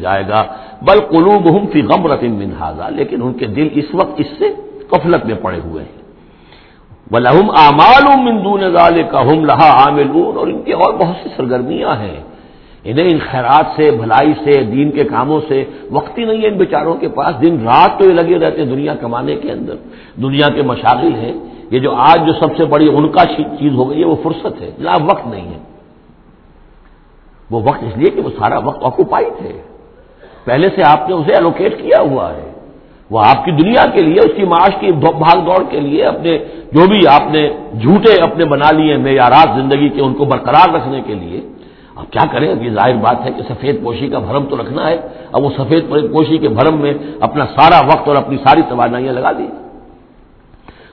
جائے گا۔ بل قلوب ہم فی غم رتن منہذا لیکن ان کے دل اس وقت اس سے قفلت میں پڑے ہوئے ہیں۔ بلحم امال مندون کا ہم لہا عامل اور ان کی اور بہت سی سرگرمیاں ہیں۔ انہیں ان خیرات سے، بھلائی سے، دین کے کاموں سے وقت ہی نہیں ہے ان بیچاروں کے پاس۔ دن رات تو یہ لگے رہتے ہیں دنیا کمانے کے اندر۔ دنیا کے مشاغل ہیں۔ یہ جو آج جو سب سے بڑی ان کا چیز ہو گئی ہے، وہ فرصت ہے۔ جناب وقت نہیں ہے۔ وہ وقت اس لیے کہ وہ سارا وقت آکوپائڈ ہے۔ پہلے سے آپ نے اسے الوکیٹ کیا ہوا ہے۔ وہ آپ کی دنیا کے لیے، اس کی معاش کی بھاگ دوڑ کے لیے اپنے جو بھی آپ نے جھوٹے اپنے بنا لیے معیارات زندگی کے ان کو برقرار رکھنے کے لیے، اب کیا کریں؟ اب یہ ظاہر بات ہے کہ سفید پوشی کا بھرم تو رکھنا ہے۔ اب وہ سفید پوشی کے بھرم میں اپنا سارا وقت اور اپنی ساری توانائیاں لگا دی۔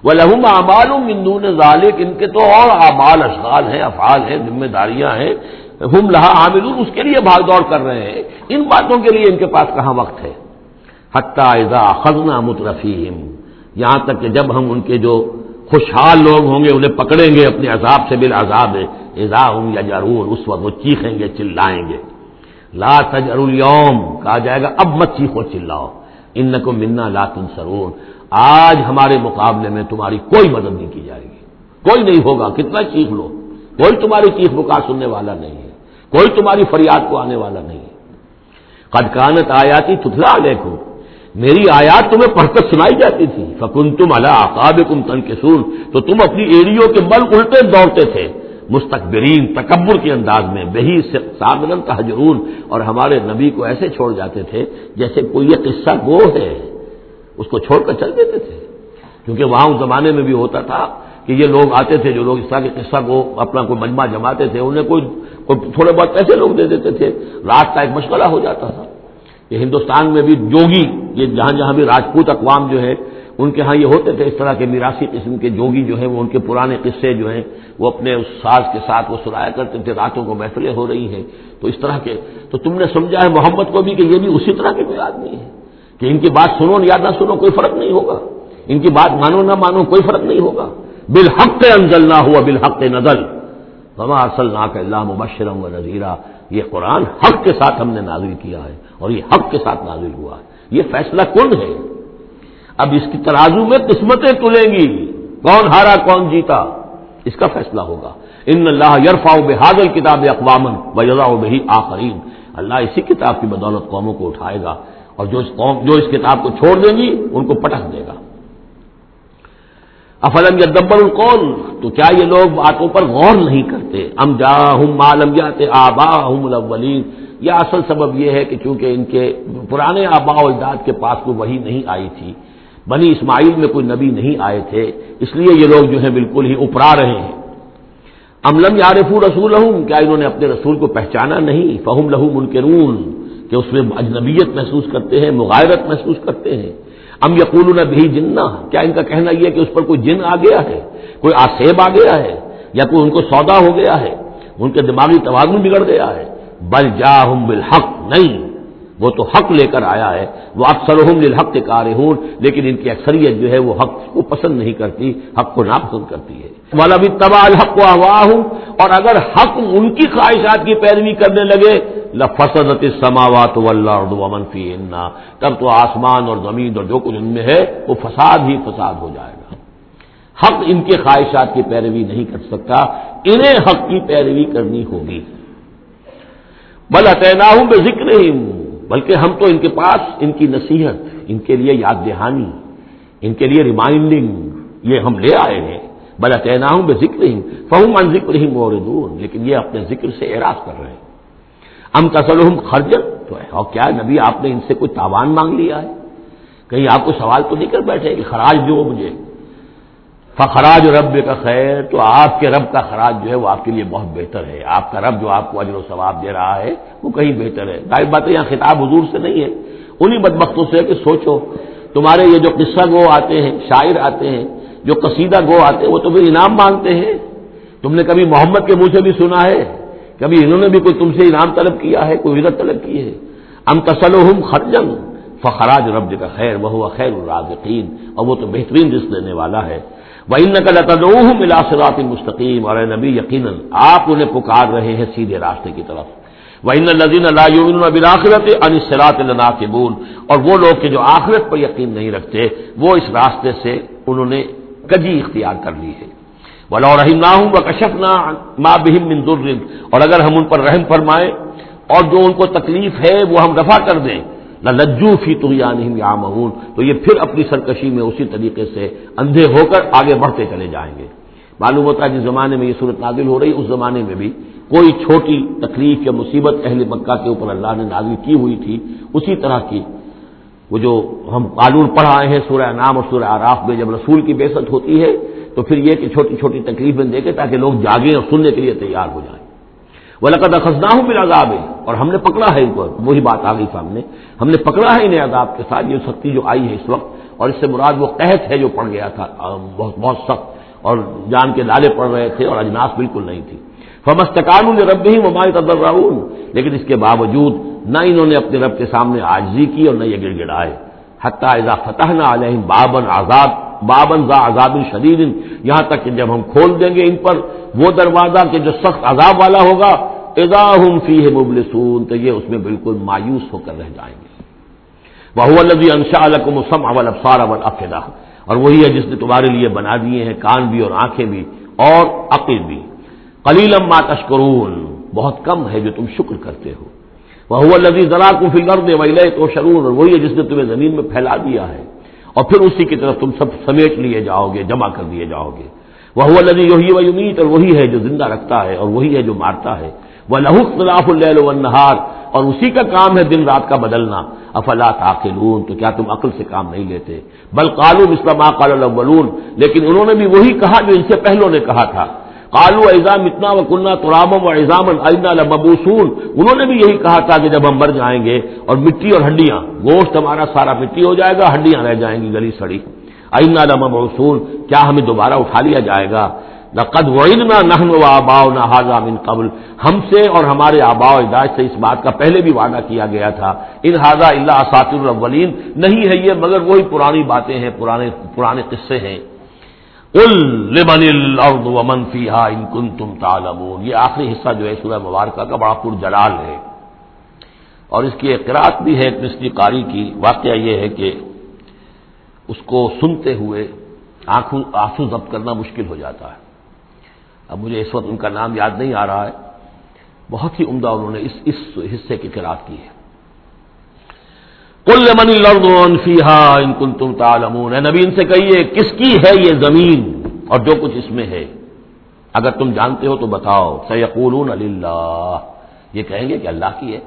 وہ لہم امال مندون ظالق ان کے تو اور اعمال، اشغال ہیں، افعال ہیں، ذمہ داریاں ہیں۔ ہم لہا عامل اس کے لیے بھاگ دوڑ کر رہے ہیں۔ ان باتوں کے لیے ان کے پاس کہاں وقت ہے؟ حتیٰ خزنہ مترفیم یہاں تک کہ جب ہم ان کے جو خوشحال لوگ ہوں گے، انہیں پکڑیں گے اپنے عذاب سے بال عذاب اضا ہوں یا جرور اس وقت وہ چیخیں گے، چلائیں گے۔ لا تجر اليوم، کہا جائے گا، اب مت چیخو، چلاؤ۔ ان کو منا لا تن سرور آج ہمارے مقابلے میں تمہاری کوئی مدد نہیں کی جائے گی۔ کوئی نہیں ہوگا، کتنا چیخ لو۔ کوئی تمہاری چیخ بکار سننے والا نہیں ہے۔ کوئی تمہاری فریاد کو آنے والا نہیں۔ ہے قد کانت آیاتی تتلا دیکھو میری آیات تمہیں پڑھ کر سنائی جاتی تھی۔ فکن تم اللہ آقاب کم تن کے تو تم اپنی ایڑیوں کے بل الٹے دوڑتے تھے۔ مستقبرین تکبر کے انداز میں۔ بہی سامن تحجرون اور ہمارے نبی کو ایسے چھوڑ جاتے تھے جیسے کوئی یہ قصہ گو ہے۔ اس کو چھوڑ کر چل دیتے تھے۔ کیونکہ وہاں اس زمانے میں بھی ہوتا تھا کہ یہ لوگ آتے تھے جو لوگ اس طرح کے قصہ کو اپنا کوئی مجمع جماتے تھے، انہیں کوئی تھوڑے بہت پیسے لوگ دے دیتے تھے۔ رات کا ایک مشغلہ ہو جاتا تھا۔ یہ ہندوستان میں بھی جوگی، یہ جہاں جہاں بھی راجپوت اقوام جو ہے ان کے ہاں یہ ہوتے تھے اس طرح کے میراسی قسم کے جوگی جو ہیں، وہ ان کے پرانے قصے جو ہیں، وہ اپنے اس ساز کے ساتھ وہ سنایا کرتے تھے۔ راتوں کو محفلیں ہو رہی ہیں۔ تو اس طرح کے تو تم نے سمجھا ہے محمد کو بھی کہ یہ بھی اسی طرح کے کوئی آدمی ہے۔ کہ ان کی بات سنو یا نہ سنو، کوئی فرق نہیں ہوگا۔ ان کی بات مانو نہ مانو، کوئی فرق نہیں ہوگا۔ بالحق انزل نہ ہوا بالحق نزل. وما اصل نا اللہ مبشرم و نذیرہ یہ قرآن حق کے ساتھ ہم نے نازل کیا ہے اور یہ حق کے ساتھ نازل ہوا ہے. یہ فیصلہ کون ہے؟ اب اس کی ترازو میں قسمتیں تلیں گی. کون ہارا، کون جیتا؟ اس کا فیصلہ ہوگا. ان اللہ یرفا بحادل کتاب اقوام بجا بہی آفرین اللہ اسی کتاب کی بدولت قوموں کو اٹھائے گا اور جو اس قوم، جو اس کتاب کو چھوڑ دیں گی، ان کو پٹک دے گا. افلم یا دبر القول؟ تو کیا یہ لوگ باتوں پر غور نہیں کرتے؟ ام جا ہوں مالم جاتے آبا ہوں الاولین۔ یا اصل سبب یہ ہے کہ چونکہ ان کے پرانے آبا و اجداد کے پاس کوئی وہی نہیں آئی تھی، بنی اسماعیل میں کوئی نبی نہیں آئے تھے، اس لیے یہ لوگ جو ہے بالکل ہی اپرا رہے ہیں۔ املم یارف رسول ہوں کیا انہوں نے اپنے رسول کو پہچانا نہیں؟ فہم لہو منکرون، کہ اس میں اجنبیت محسوس کرتے ہیں مغائرت محسوس کرتے ہیں۔ ام یقول بھی جننا کیا ان کا کہنا یہ کہ اس پر کوئی جن آ گیا ہے؟ کوئی آسیب آ گیا ہے؟ یا کوئی ان کو سودا ہو گیا ہے؟ ان کے دماغی توازن بگڑ گیا ہے؟ بل جا ہوں بالحق، نہیں۔ وہ تو حق لے کر آیا ہے۔ وہ اکثر حق کے کار ہوں لیکن ان کی اکثریت جو ہے وہ حق کو پسند نہیں کرتی، حق کو ناپسند کرتی ہے۔ والا بھی تباہ حق کو آواہ ہوں اور اگر حق ان کی خواہشات کی پیروی کرنے لگے، لفسدت سماوات اللہ ومن فی تب تو آسمان اور زمین اور جو کچھ ان میں ہے، وہ فساد ہی فساد ہو جائے گا۔ حق ان کے خواہشات کی پیروی نہیں کر سکتا، انہیں حق کی پیروی کرنی ہوگی۔ بل اتنا ہوں بے ذکر ہی بلکہ ہم تو ان کے پاس ان کی نصیحت، ان کے لیے یاد دہانی، ان کے لیے ریمائنڈنگ یہ ہم لے آئے ہیں۔ بل اتنا ہوں بے ذکر ہی فہم ان ذکر ہی مور لیکن یہ اپنے ذکر سے اعراض کر رہے ہیں۔ ام تسلحم خرجن؟ تو ہے اور کیا نبی آپ نے ان سے کوئی تاوان مانگ لیا ہے؟ کہیں آپ کو سوال تو نہیں کر بیٹھے کہ خراج دو مجھے۔ فخراج رب کا خیر، تو آپ کے رب کا خراج جو ہے وہ آپ کے لیے بہت بہتر ہے۔ آپ کا رب جو آپ کو اجر و ثواب دے رہا ہے، وہ کہیں بہتر ہے۔ ظاہر بات ہے، یہاں خطاب حضور سے نہیں ہے۔ انہیں بدبختوں سے کہ سوچو، تمہارے یہ جو قصہ گو آتے ہیں، شاعر آتے ہیں، جو قصیدہ گو آتے ہیں، وہ تو بھی انعام مانگتے ہیں۔ تم نے کبھی محمد کے منہ سے بھی سنا ہے؟ کبھی انہوں نے بھی کوئی تم سے انعام طلب کیا ہے، کوئی عزت طلب کی ہے؟ ام تسلحم خرجن، فخراج رب کا خیر وہ خیر الرازقین۔ اور وہ تو بہترین رزق دینے والا ہے۔ وہ ان نقل ملا سرات مستقیم اور نبی، یقیناً آپ انہیں پکار رہے ہیں سیدھے راستے کی طرف۔ وہ ان لذین اللہ بلاخرت انصلاط اللہ کے اور وہ لوگ کہ جو آخرت پر یقین نہیں رکھتے، وہ اس راستے سے انہوں نے کجی اختیار کر لی ہے۔ بلا رحیم نہ ہوں وہ کشف نہ ماں بہم اور اگر ہم ان پر رحم فرمائیں اور جو ان کو تکلیف ہے، وہ ہم رفع کر دیں۔ نہ لجو فی تو یا نہیں یا تو یہ پھر اپنی سرکشی میں اسی طریقے سے اندھے ہو کر آگے بڑھتے چلے جائیں گے۔ معلوم ہوتا ہے جس زمانے میں یہ صورت نازل ہو رہی اس زمانے میں بھی کوئی چھوٹی تکلیف یا مصیبت اہل مکہ کے اوپر اللہ نے نازل کی ہوئی تھی، اسی طرح کی وہ جو ہم قانون پڑھ آئے ہیں، سورہ نام اور سورہ آراف میں جب رسول کی بےست ہوتی ہے، تو پھر یہ کہ چھوٹی چھوٹی تکلیفیں دیکھے تاکہ لوگ جاگیں اور سننے کے لیے تیار ہو جائیں۔ وہ خزنہ ہوں عذاب ہے اور ہم نے پکڑا ہے ان کو۔ وہی بات آ گئی سامنے۔ ہم نے پکڑا ہے انہیں عذاب کے ساتھ۔ یہ سختی جو آئی ہے اس وقت، اور اس سے مراد وہ قحط ہے جو پڑ گیا تھا۔ بہت بہت سخت۔ اور جان کے لالے پڑ رہے تھے اور اجناس بالکل نہیں تھی۔ فمستکان رب ہی ممائل تدر لیکن اس کے باوجود نہ انہوں نے اپنے رب کے سامنے آجزی کی اور نہ یہ گڑ گڑائے حتیٰ اذا فتح نہ علیہ بابن آزاد بابن ذا عذاب شدید۔ یہاں تک کہ جب ہم کھول دیں گے ان پر، وہ دروازہ کہ جو سخت عذاب والا ہوگا اذا ہم فی ہے مبلسون، تو یہ اس میں بالکل مایوس ہو کر رہ جائیں گے۔ وہ الزی انشاء السم اول افسار اول افیدہ اور وہی ہے جس نے تمہارے لیے بنا دیے ہیں کان بھی اور آنکھیں بھی اور عقل بھی۔ کلیلم ما تشکرون، بہت کم ہے جو تم شکر کرتے ہو۔ وہ لذیذ ذرا کو فکر دے وہی تو شرور اور وہی ہے جس نے تمہیں زمین میں پھیلا دیا ہے۔ اور پھر اسی کی طرف تم سب سمیٹ لیے جاؤ گے، جمع کر دیے جاؤ گے۔ وہ لذیذ وہی وہ امید اور وہی ہے جو زندہ رکھتا ہے اور وہی ہے جو مارتا ہے۔ وہ لہو خلاف النہار اور اسی کا کام ہے دن رات کا بدلنا۔ افلا تاخلون تو کیا تم عقل سے کام نہیں لیتے؟ بل قالو اسلام قال الاولون، لیکن انہوں نے بھی وہی کہا جو ان سے پہلوں نے کہا تھا۔ کالو ایزام اتنا و کنہ ترام و ایزام مبوسون انہوں نے بھی یہی کہا تھا کہ جب ہم مر جائیں گے اور مٹی اور ہڈیاں، گوشت ہمارا سارا مٹی ہو جائے گا، ہڈیاں رہ جائیں گی، گلی سڑی۔ آئندہ لمبوسون کیا ہمیں دوبارہ اٹھا لیا جائے گا؟ قد وعدنا نحن و آباؤ نہ من قبل۔ ہم سے اور ہمارے آبا اجداد سے اس بات کا پہلے بھی وعدہ کیا گیا تھا۔ ان حاضہ اللہ اساطر الاولین۔ نہیں ہے یہ، مگر وہی پرانی باتیں ہیں، پرانے پرانے قصے ہیں۔ قل لمن الارض ومن فيها ان كنتم تعلمون۔ یہ آخری حصہ جو ہے سورہ مبارکہ کا بڑا پر جلال ہے۔ اور اس کی ایک قرات بھی ہے مسری قاری کی۔ واقعہ یہ ہے کہ اس کو سنتے ہوئے آنکھوں، آنسو ضبط کرنا مشکل ہو جاتا ہے۔ اب مجھے اس وقت ان کا نام یاد نہیں آ رہا ہے۔ بہت ہی عمدہ انہوں نے اس اس حصے کی قرآد کی ہے۔ کل من لرد فیحا ان کن تم تالمون نبی، ان سے کہیے، کس کی ہے یہ زمین اور جو کچھ اس میں ہے؟ اگر تم جانتے ہو تو بتاؤ۔ سیقولون اللہ یہ کہیں گے کہ اللہ کی ہے۔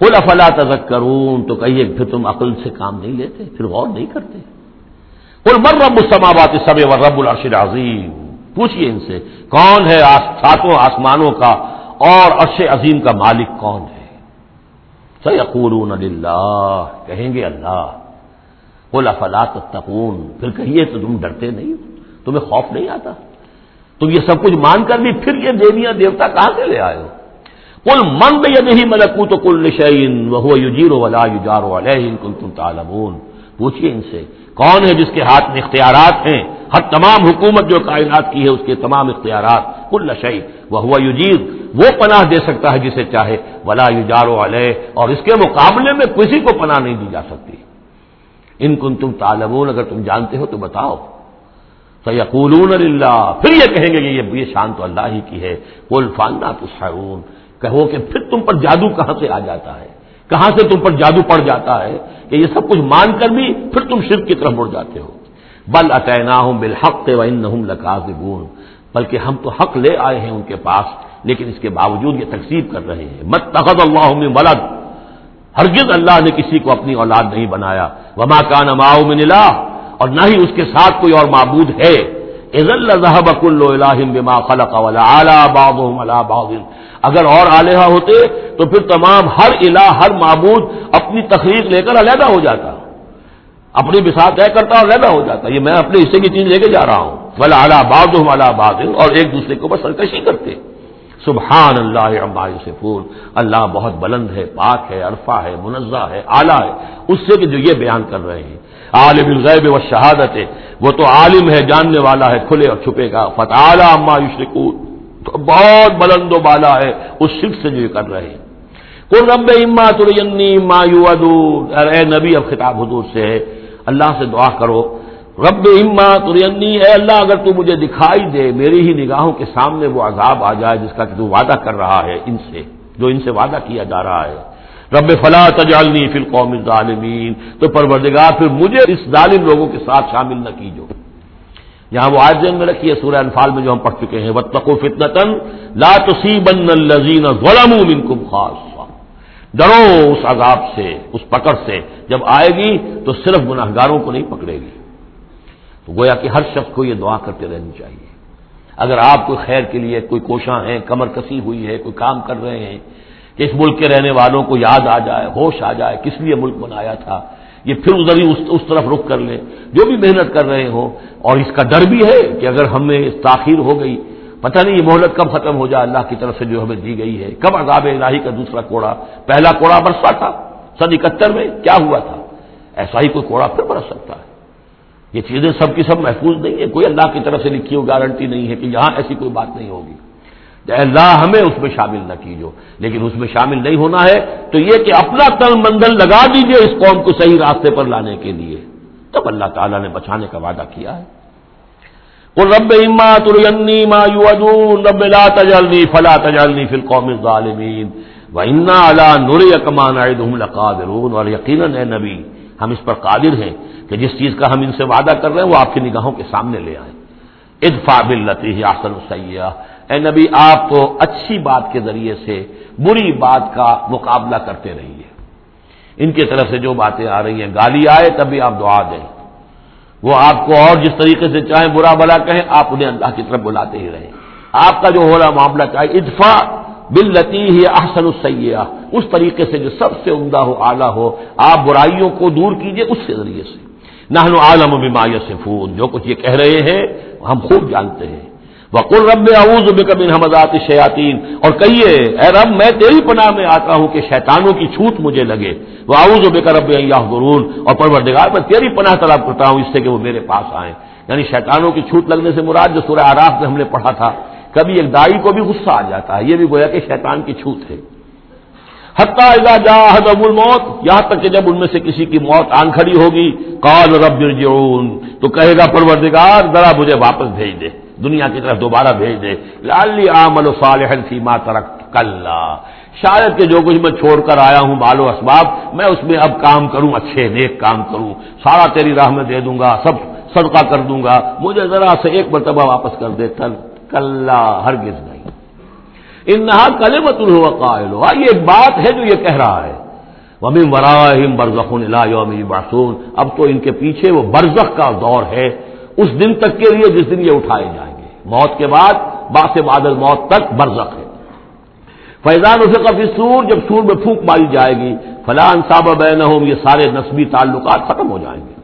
کل افلا تذک کرون تو کہیے، پھر تم عقل سے کام نہیں لیتے، پھر غور نہیں کرتے۔ کل مر رب السماوات سب و رب العرش عظیم پوچھئے ان سے، کون ہے ساتوں آسمانوں کا اور عرش عظیم کا مالک کون ہے؟ سیقولون اللہ کہیں گے اللہ۔ بول افلا تتقون، پھر کہیے تو تم ڈرتے نہیں، تمہیں خوف نہیں آتا؟ تم یہ سب کچھ مان کر بھی پھر یہ دیویاں، دیوتا کہاں سے لے آئے ہو؟ کل من بے نہیں ملکو تو کل نشین وہ یوجیرو ولا یوجارو علیہ کل تم تالمون پوچھیے ان سے کون ہے جس کے ہاتھ میں اختیارات ہیں؟ ہر تمام حکومت جو کائنات کی ہے، اس کے تمام اختیارات۔ کل نشئی وہ ہوا یوجیر وہ پناہ دے سکتا ہے جسے چاہے۔ ولا یوجارو علیہ۔ اور اس کے مقابلے میں کسی کو پناہ نہیں دی جا سکتی۔ ان کن تم تالبون اگر تم جانتے ہو تو بتاؤ۔ سیقولون اللہ پھر یہ کہیں گے کہ یہ شان تو اللہ ہی کی ہے۔ کل فانا تو کہو کہ پھر تم پر جادو کہاں سے آ جاتا ہے؟ کہاں سے تم پر جادو پڑ جاتا ہے؟ کہ یہ سب کچھ مان کر بھی پھر تم شرک کی طرف مڑ جاتے ہو۔ بل اطینا ہوں بالحق و ان لکاذبون۔ بلکہ ہم تو حق لے آئے ہیں ان کے پاس، لیکن اس کے باوجود یہ تقسیب کر رہے ہیں۔ مت تخت اللہ ولد۔ ہرگز اللہ نے کسی کو اپنی اولاد نہیں بنایا۔ وما کا نما من الہ۔ اور نہ ہی اس کے ساتھ کوئی اور معبود ہے۔ خلق اگر اور آلیہ ہوتے تو پھر تمام ہر الہ، ہر معبود اپنی تخلیق لے کر علیحدہ ہو جاتا۔ اپنی بساط طے کرتا اور علیحدہ ہو جاتا یہ میں اپنے حصے کی چیز لے کے جا رہا ہوں۔ بل اعلیٰ باد والا باد اور ایک دوسرے کے اوپر سرکشی کرتے۔ سبحان اللہ سے پھول اللہ بہت بلند ہے، پاک ہے، عرفہ ہے، منزہ ہے، اعلیٰ ہے۔ اس سے کہ جو یہ بیان کر رہے ہیں۔ عالم الغیب و شہادت ہے۔ وہ تو عالم ہے، جاننے والا ہے، کھلے اور چھپے گا۔ فتح اما یشرکون تو بہت بلند و بالا ہے۔ اس شرک سے جو یہ کر رہے ہیں۔ کل رب اما ترینی ما یو اے نبی، اب خطاب حضور سے ہے۔ اللہ سے دعا کرو۔ رب اما ترینی، اے اللہ، اگر تو مجھے دکھائی دے، میری ہی نگاہوں کے سامنے وہ عذاب آ جائے جس کا کہ تو وعدہ کر رہا ہے ان سے، جو ان سے وعدہ کیا جا رہا ہے۔ رب فلا تجالنی فی القوم الظالمین، تو پروردگار، پھر مجھے اس ظالم لوگوں کے ساتھ شامل نہ کیجو۔ یہاں وہ آج میں رکھی ہے، سورہ انفال میں جو ہم پڑھ چکے ہیں۔ وطق فتنتن لا تصیبن الذین ظلموا منکم خاص۔ ڈرو اس عذاب سے، اس پکڑ سے۔ جب آئے گی تو صرف گناہ گاروں کو نہیں پکڑے گی۔ تو گویا کہ ہر شخص کو یہ دعا کرتے رہنی چاہیے۔ اگر آپ کوئی خیر کے لیے کوئی کوشاں ہیں، کمر کسی ہوئی ہے، کوئی کام کر رہے ہیں، کہ اس ملک کے رہنے والوں کو یاد آ جائے، ہوش آ جائے، کس لیے ملک بنایا تھا، یہ پھر ادھر ہی اس طرف رخ کر لیں۔ جو بھی محنت کر رہے ہوں، اور اس کا ڈر بھی ہے کہ اگر ہمیں تاخیر ہو گئی پتہ نہیں یہ مہلت کب ختم ہو جائے، اللہ کی طرف سے جو ہمیں دی گئی ہے۔ کب عذاب الہی کا دوسرا کوڑا، پہلا کوڑا برسا تھا، سن اکہتر میں کیا ہوا تھا؟ ایسا ہی کوئی کوڑا پھر برس سکتا ہے۔ یہ چیزیں سب کی سب محفوظ نہیں ہے کوئی اللہ کی طرف سے لکھی ہو گارنٹی نہیں ہے کہ یہاں ایسی کوئی بات نہیں ہوگی۔ اللہ، ہمیں اس میں شامل نہ کیجو۔ لیکن اس میں شامل نہیں ہونا ہے، تو یہ کہ اپنا تل مندل لگا دیجیے اس قوم کو صحیح راستے پر لانے کے لیے۔ تب اللہ تعالیٰ نے بچانے کا وعدہ کیا ہے۔ رب اما ترینی ما یوعدون رب لا تجلنی فلا تجلنی فی القوم الظالمین وَإِنَّا عَلَىٰ نُرِيَكَ مَا نَعِدُهُمْ لَقَادِرُونَ. اور یقیناً اے نبی، ہم اس پر قادر ہیں کہ جس چیز کا ہم ان سے وعدہ کر رہے ہیں، وہ آپ کی نگاہوں کے سامنے لے آئیں۔ ادفع باللتی ہی احسن السیئہ اے نبی، آپ تو اچھی بات کے ذریعے سے بری بات کا مقابلہ کرتے رہیے۔ ان کی طرف سے جو باتیں آ رہی ہیں، گالی آئے تبھی آپ دعا دیں۔ وہ آپ کو اور جس طریقے سے چاہیں برا بلا کہیں، آپ انہیں اللہ کی طرف بلاتے ہی رہیں۔ آپ کا جو ہو رہا معاملہ چاہے ادفا بل ہی احسن السیہ اس طریقے سے جو سب سے عمدہ ہو، اعلیٰ ہو، آپ برائیوں کو دور کیجیے اس کے ذریعے سے۔ نہ عالم بما یسفون جو کچھ یہ کہہ رہے ہیں، ہم خوب جانتے ہیں۔ وقل رب اعوذ بک من حمزات الشیاطین اور کہیے، اے رب، میں تیری پناہ میں آتا ہوں کہ شیطانوں کی چھوٹ مجھے لگے۔ وہ اعوذ بک رب یحضرون اور پروردگار، میں تیری پناہ طلب کرتا ہوں اس سے کہ وہ میرے پاس آئیں۔ یعنی شیطانوں کی چھوٹ لگنے سے مراد جو سورہ آراف میں ہم نے پڑھا تھا، کبھی ایک دائی کو بھی غصہ آ جاتا ہے، یہ بھی گویا کہ شیطان کی چھوٹ ہے۔ حتیٰ جا حدم الموت، یہاں تک کہ جب ان میں سے کسی کی موت آن کھڑی ہوگی کال رب تو کہے گا پروردگار، ذرا مجھے واپس بھیج دے۔ دنیا کی طرف دوبارہ بھیج دے۔ لالی عامل و صالح فیما ترک کل شاید کہ جو کچھ میں چھوڑ کر آیا ہوں بال و اسباب، میں اس میں اب کام کروں، اچھے نیک کام کروں۔ سارا تیری راہ میں دے دوں گا، سب صدقہ کر دوں گا۔ مجھے ذرا سے ایک مرتبہ واپس کر دے۔ تل کل ہرگز نہیں۔ ان نہا کلے مت قائل ہاں، یہ ایک بات ہے جو یہ کہہ رہا ہے۔ ومی وراہم برزخ یوم باسون اب تو ان کے پیچھے وہ برزخ کا دور ہے۔ اس دن تک کے لیے جس دن یہ اٹھائے جائیں۔ موت کے بعد باس بادل موت تک برزخ ہے۔ فیضان اسے کفی سور جب سور میں پھونک ماری جائے گی فلاں صاب بین یہ سارے نسبی تعلقات ختم ہو جائیں گے۔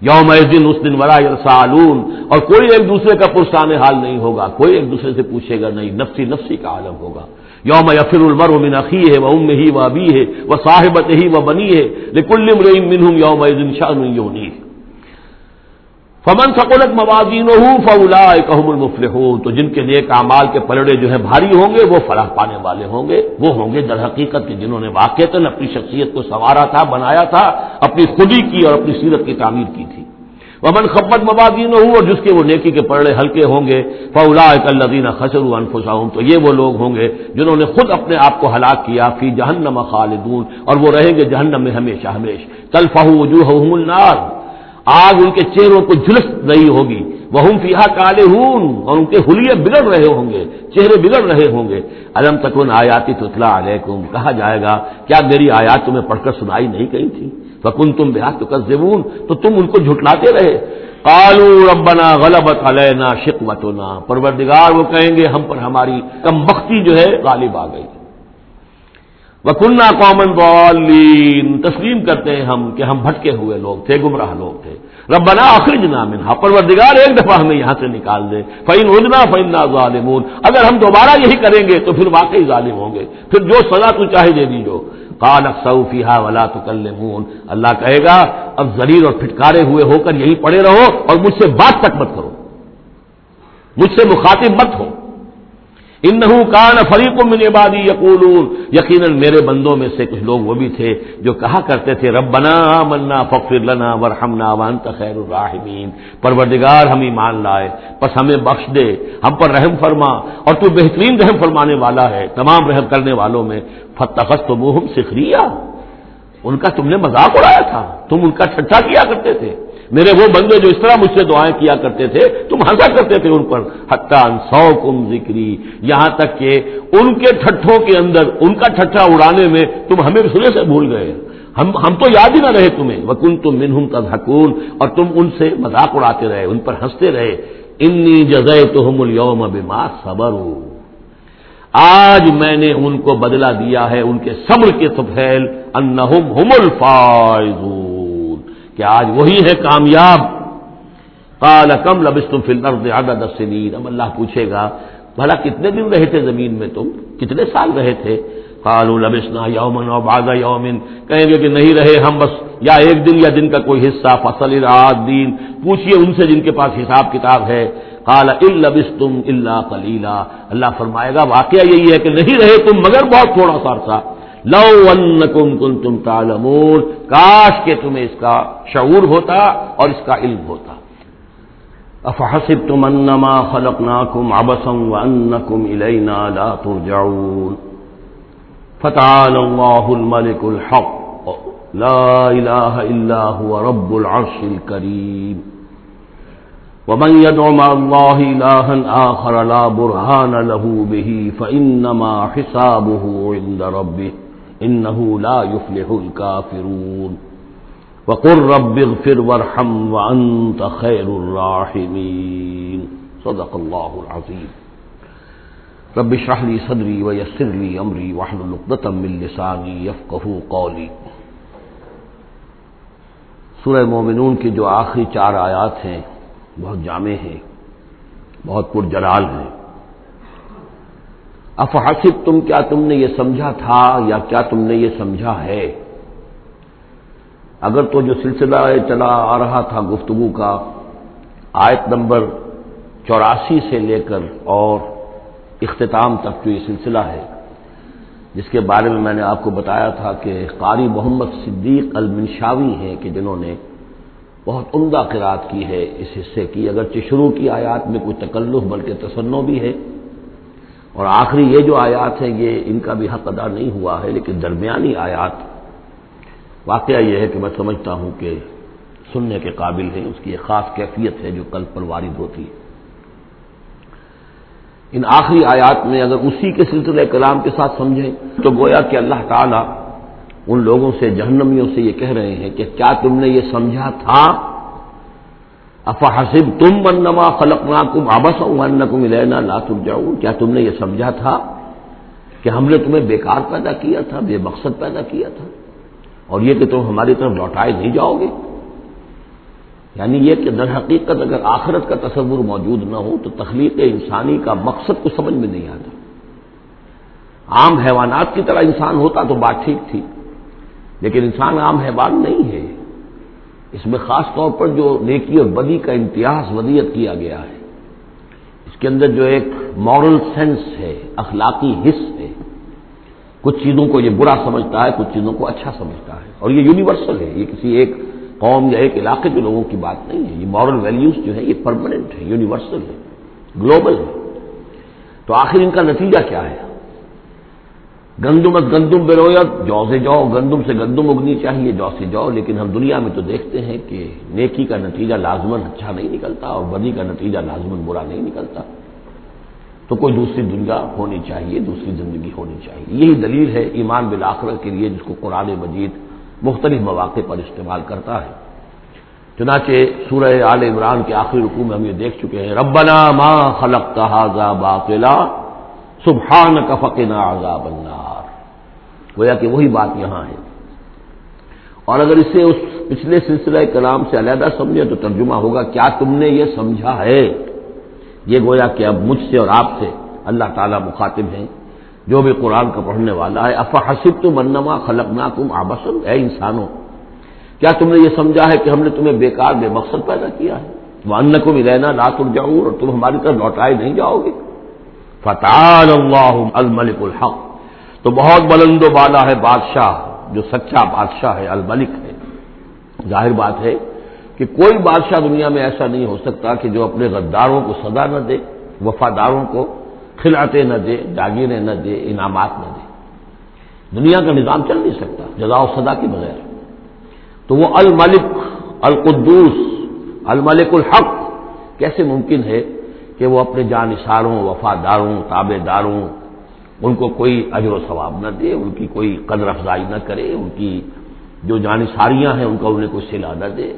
یوم دن اس دن ورا سالون اور کوئی ایک دوسرے کا پرسان حال نہیں ہوگا، کوئی ایک دوسرے سے پوچھے گا نہیں، نفسی نفسی کا عالم ہوگا۔ یوم یفر المر و منقی ہے وہ ام ہی وہ ابھی ہے وہ صاحبت ہی وہ بنی ہے لیکن یوم دن شاہ یونی ہے فمن سکولت موازین فولا کہم المفل تو جن کے نیک اعمال کے پلڑے جو ہیں بھاری ہوں گے، وہ فلاح پانے والے ہوں گے، وہ ہوں گے در حقیقت کے جنہوں نے واقع اپنی شخصیت کو سنوارا تھا، بنایا تھا، اپنی خودی کی اور اپنی سیرت کی تعمیر کی تھی۔ ومن خبت موازین ہوں اور جس کے وہ نیکی کے پلڑے ہلکے ہوں گے فولا الدین خسر انفساؤں تو یہ وہ لوگ ہوں گے جنہوں نے خود اپنے آپ کو ہلاک کیا، فی جہنم خالدون، اور وہ رہیں گے جہنم میں ہمیشہ ہمیش۔ کل فہو وجوہ النار۔ آگ ان کے چہروں کو جھلس رہی ہوگی۔ وہ فیحا کالے ہوں اور ان کے حلیے بگڑ رہے ہوں گے، چہرے بگڑ رہے ہوں گے۔ الم تک ان آیاتی تتلا علیکم کہا جائے گا، کیا میری آیات تمہیں پڑھ کر سنائی نہیں کہی تھی؟ فکن تم بہت تو کزبون تو تم ان کو جھٹلاتے رہے۔ کالو ربنا غلبت علینا شکوتنا پروردگار وہ کہیں گے، ہم پر ہماری کم بختی جو ہے غالب آ گئی۔ وکنہ قومن بالین تسلیم کرتے ہیں ہم کہ ہم بھٹکے ہوئے لوگ تھے، گمراہ لوگ تھے۔ ربنا آخر نامن پروردگار ایک دفعہ ہمیں یہاں سے نکال دے۔ فعین ادنا فعین ظالمون۔ اگر ہم دوبارہ یہی کریں گے تو پھر واقعی ظالم ہوں گے۔ پھر جو سزا تو چاہے دے دیجو کال اکسوفی ہا ولا تو اللہ کہے گا، اب زلیل اور پھٹکارے ہوئے ہو کر یہی پڑے رہو اور مجھ سے بات تک مت کرو۔ مجھ سے مخاطب مت ہو۔ ان کان فریق من عبادی یقولون۔ یقیناً میرے بندوں میں سے کچھ لوگ وہ بھی تھے جو کہا کرتے تھے رب بنا منا فخر لنا ورحمنا وانت خیر الراحمین۔ پروردگار ہم ایمان لائے بس ہمیں بخش دے، ہم پر رحم فرما، اور تو بہترین رحم فرمانے والا ہے تمام رحم کرنے والوں میں۔ فتخص تو بہم ان کا تم نے مذاق اڑایا تھا، تم ان کا ٹھٹا کیا کرتے تھے۔ میرے وہ بندے جو اس طرح مجھ سے دعائیں کیا کرتے تھے، تم ہنسا کرتے تھے ان پر۔ حتان سو کم ذکری، یہاں تک کہ ان کے ٹھٹھوں کے اندر، ان کا ٹھٹھا اڑانے میں تم ہمیں سنے سے بھول گئے۔ ہم ہم تو یاد ہی نہ رہے تمہیں۔ وکن تم منہم تذکون اور تم ان سے مذاق اڑاتے رہے، ان پر ہنستے رہے۔ انی جزے تو ہم الوم بما صبر آج میں نے ان کو بدلا دیا ہے، ان کے صبر کے سفیل انہم ہم الفائزون۔ کہ آج وہی ہے کامیاب۔ کال کم لبس تم فلر زیادہ دس سنین۔ اب اللہ پوچھے گا، بھلا کتنے دن رہے تھے زمین میں تم؟ کتنے سال رہے تھے؟ کالو لبسنا یومن اور بازا یومن۔ کہیں گے کہ نہیں رہے ہم بس، یا ایک دن یا دن کا کوئی حصہ۔ فصل رات دین پوچھئے ان سے جن کے پاس حساب کتاب ہے۔ کالا ال لبس تم اللہ کلیلہ اللہ فرمائے گا، واقعہ یہی ہے کہ نہیں رہے تم، مگر بہت تھوڑا سا عرصہ۔ لو ان کن تم تالمون کاش کے تمہیں اس کا شعور ہوتا اور اس کا علم ہوتا۔ افحسب تم انما خلق ناکم ابسم و ان کم الینا لا ترجعون۔ فتعال اللہ الملک الحق۔ لا الہ الا هو رب العرش الكریم۔ ومن يدع مع الله إلها آخر لا برهان له به فإنما حسابه عند ربه۔ انه لا يفلح الكافرون وقل رب اغفر وارحم وانت خير الراحمين صدق الله العظيم رب اشرح لي صدري ويسر لي امري واحلل عقدة من لساني يفقهوا قولي سورہ مومنون کی جو آخری چار آیات ہیں، بہت جامع ہیں، بہت پرجلال ہیں۔ افحسب تم کیا تم نے یہ سمجھا تھا یا کیا تم نے یہ سمجھا ہے؟ اگر تو جو سلسلہ چلا آ رہا تھا گفتگو کا، آیت نمبر چوراسی سے لے کر اور اختتام تک جو یہ سلسلہ ہے، جس کے بارے میں میں نے آپ کو بتایا تھا کہ قاری محمد صدیق المنشاوی ہیں کہ جنہوں نے بہت عمدہ قرآد کی ہے اس حصے کی، اگرچہ شروع کی آیات میں کوئی تکلف بلکہ تصنع بھی ہے۔ اور آخری یہ جو آیات ہیں، یہ ان کا بھی حق ادا نہیں ہوا ہے، لیکن درمیانی آیات۔ واقعہ یہ ہے کہ میں سمجھتا ہوں کہ سننے کے قابل ہیں، اس کی ایک خاص کیفیت ہے جو کل پر وارد ہوتی ہے۔ ان آخری آیات میں اگر اسی کے سلسلہ کلام کے ساتھ سمجھیں، تو گویا کہ اللہ تعالیٰ ان لوگوں سے، جہنمیوں سے یہ کہہ رہے ہیں کہ کیا تم نے یہ سمجھا تھا؟ افحسب تم منما خلق نا کم آبس لات جاؤ کیا تم نے یہ سمجھا تھا کہ ہم نے تمہیں بیکار پیدا کیا تھا، بے مقصد پیدا کیا تھا؟ اور یہ کہ تم ہماری طرف لوٹائے نہیں جاؤ گے؟ یعنی یہ کہ در حقیقت اگر آخرت کا تصور موجود نہ ہو تو تخلیق انسانی کا مقصد کو سمجھ میں نہیں آتا۔ عام حیوانات کی طرح انسان ہوتا تو بات ٹھیک تھی، لیکن انسان عام حیوان نہیں ہے۔ اس میں خاص طور پر جو نیکی اور بدی کا امتیاز ودیت کیا گیا ہے، اس کے اندر جو ایک مورل سینس ہے، اخلاقی حص ہے۔ کچھ چیزوں کو یہ برا سمجھتا ہے، کچھ چیزوں کو اچھا سمجھتا ہے۔ اور یہ یونیورسل ہے، یہ کسی ایک قوم یا ایک علاقے کے لوگوں کی بات نہیں ہے۔ یہ مورل ویلیوز جو ہے یہ پرماننٹ ہے یونیورسل ہے گلوبل ہے تو آخر ان کا نتیجہ کیا ہے؟ گندم گندم برویت جو سے جاؤ گندم سے گندم اگنی چاہیے، جو سے جاؤ لیکن ہم دنیا میں تو دیکھتے ہیں کہ نیکی کا نتیجہ لازمن اچھا نہیں نکلتا اور بدی کا نتیجہ لازمن برا نہیں نکلتا۔ تو کوئی دوسری دنیا ہونی چاہیے، دوسری زندگی ہونی چاہیے۔ یہی دلیل ہے ایمان بالآخرت کے لیے، جس کو قرآن مجید مختلف مواقع پر استعمال کرتا ہے۔ چنانچہ سورہ آل عمران کے آخری رقو میں ہم یہ دیکھ چکے ہیں، ربنا ما خلق تحاظہ باقلا سبحان کا فقنا عذاب النار۔ گویا کہ وہی بات یہاں ہے۔ اور اگر اسے اس پچھلے سلسلہ کلام سے علیحدہ سمجھے تو ترجمہ ہوگا، کیا تم نے یہ سمجھا ہے؟ یہ گویا کہ اب مجھ سے اور آپ سے اللہ تعالیٰ مخاطب ہیں۔ جو بھی قرآن کا پڑھنے والا ہے، افا حسب تم انما خلق نا تم آبسن اے انسانوں، کیا تم نے یہ سمجھا ہے کہ ہم نے تمہیں بیکار بے مقصد پیدا کیا ہے؟ وہ ان کو بھی رہنا لا تر جاؤ اور تم ہماری طرف لوٹائے نہیں جاؤ گے۔ فتح اللہ الملک الحق۔ تو بہت بلند و بالا ہے بادشاہ، جو سچا بادشاہ ہے، الملک ہے۔ ظاہر بات ہے کہ کوئی بادشاہ دنیا میں ایسا نہیں ہو سکتا کہ جو اپنے غداروں کو سزا نہ دے، وفاداروں کو کھلاتے نہ دے، جاگیریں نہ دے، انعامات نہ دے۔ دنیا کا نظام چل نہیں سکتا جزا و سزا کے بغیر۔ تو وہ الملک، القدوس، الملک الحق، کیسے ممکن ہے کہ وہ اپنے جانصاروں وفاداروں تابے داروں ان کو کوئی اجر و ثواب نہ دے، ان کی کوئی قدر افزائی نہ کرے، ان کی جو جانصاریاں ہیں، ان کا انہیں کوئی سلا نہ دے۔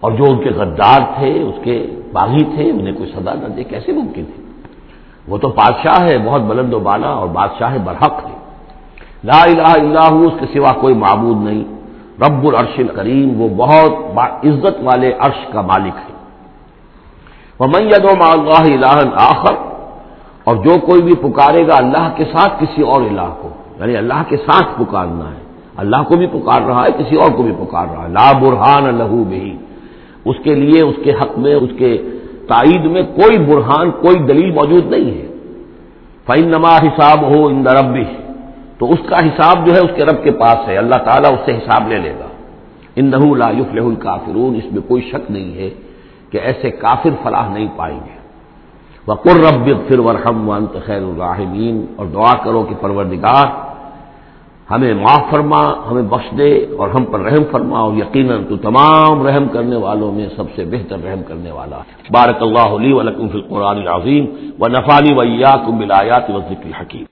اور جو ان کے غدار تھے، اس کے باغی تھے، انہیں کوئی سزا نہ دے۔ کیسے ممکن تھی وہ تو بادشاہ ہے، بہت بلند و بالا اور بادشاہ برحق ہے۔ لا الہ الا ہو، اس کے سوا کوئی معبود نہیں۔ رب العرش الکریم، وہ بہت با، عزت والے عرش کا مالک ہے۔ وہ میت و اللہ الہ آخر اور جو کوئی بھی پکارے گا اللہ کے ساتھ کسی اور الہ کو یعنی اللہ کے ساتھ پکارنا ہے۔ اللہ کو بھی پکار رہا ہے، کسی اور کو بھی پکار رہا ہے۔ لا برہان لہو بھی اس کے لیے، اس کے حق میں، اس کے تائید میں کوئی برہان، کوئی دلیل موجود نہیں ہے۔ فائن نما حساب ہو ان ربی تو اس کا حساب جو ہے، اس کے رب کے پاس ہے۔ اللہ تعالیٰ اس سے حساب لے لے گا۔ ان لا یفلح الکافرون اس میں کوئی شک نہیں ہے کہ ایسے کافر فلاح نہیں پائیں گے۔ وقر رب پھر ورحم وانت خیر الراحمین اور دعا کرو کہ پروردگار ہمیں معاف فرما، ہمیں بخش دے اور ہم پر رحم فرما اور یقیناً تو تمام رحم کرنے والوں میں سب سے بہتر رحم کرنے والا بارک اللہ علی ولکم فی القرآن العظیم و نفالی ویا کم بلایات و ذکر حکیم